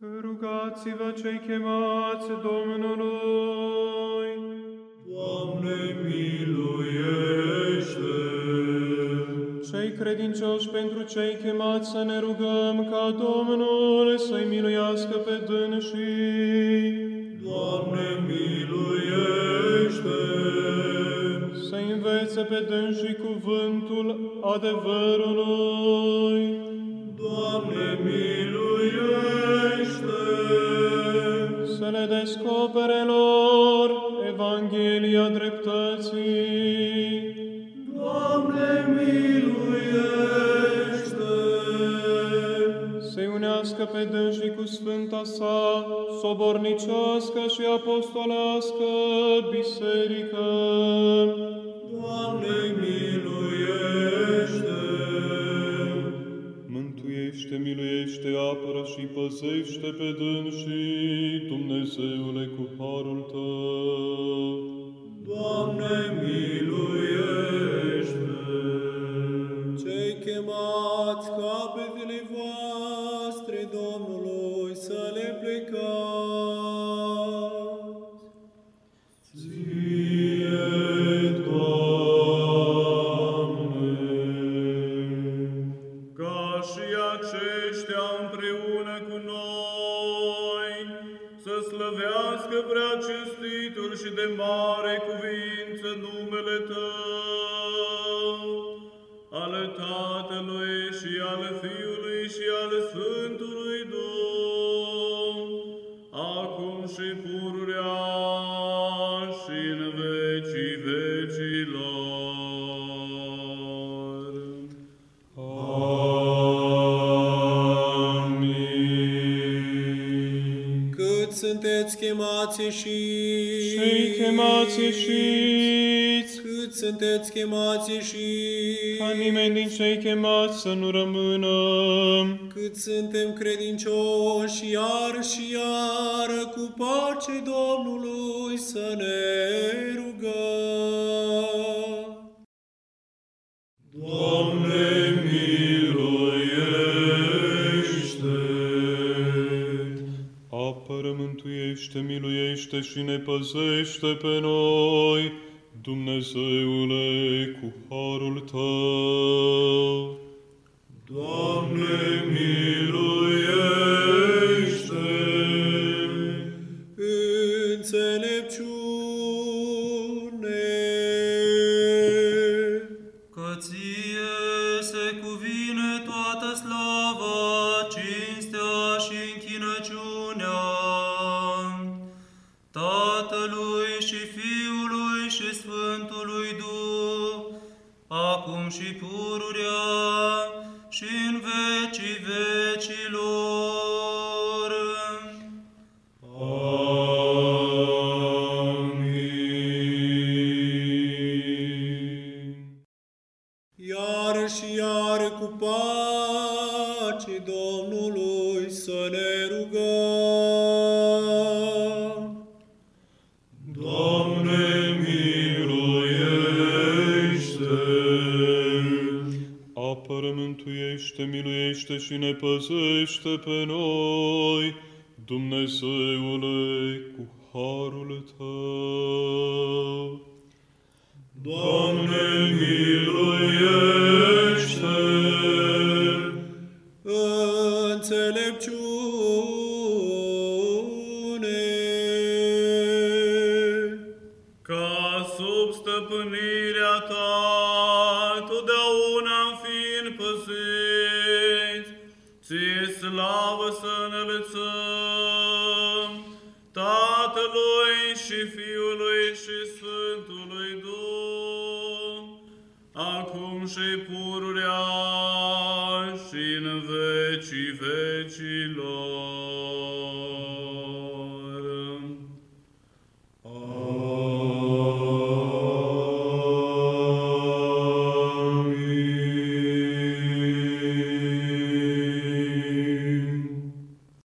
Rugați-vă cei chemați Domnului. Doamne, miluiește! Cei credincioși pentru cei chemați să ne rugăm ca Domnul să-i miluiască pe dânsii. Doamne, miluiește! Să învețe pe dânsii cuvântul adevărului. Evanghelia dreptății. Doamne, miluiește! Să-i unească pe dânsii cu sfânta sa, sobornicească și apostolească biserică. Doamne, miluiește! Mântuiește, miluiește, apără și păzește pe dânsii, Dumnezeule, cu harul Tău. Doamne, miluiește! Cei chemați capetele voastre Domnului să le plecați. Ție, Doamne! ca și aceștia împreună cu noi, să slăvească prea cinstitul și de mare cuvință numele Tău, ale Tatălui și ale Fiului și ale Sfântului Duh, acum și pururea și în vecii chemați și Cei chemați ieșiți, Cât sunteți chemați și ca nimeni din cei chemați să nu rămână. Cât suntem credincioși iar și iar cu pace Domnului să ne rugăm. Apără, mântuiește, miluiește și ne păzește pe noi, Dumnezeule, cu harul Tău. Doamne, miluiește! Înțelepciune. Acum și pururea și în vecii vecilor. Amin. Iar și iar cu pace Domnului să ne rugăm. Miluiește și ne păzește pe noi, Dumnezeule, cu harul Tău. Doamne, miluiește! Înțelepciune. ca sub stăpânirea ta, totdeauna fiind păziți, ție slavă să înălțăm, Tatălui și Fiului și Sfântului Duh, acum și pururea și în vecii vecilor.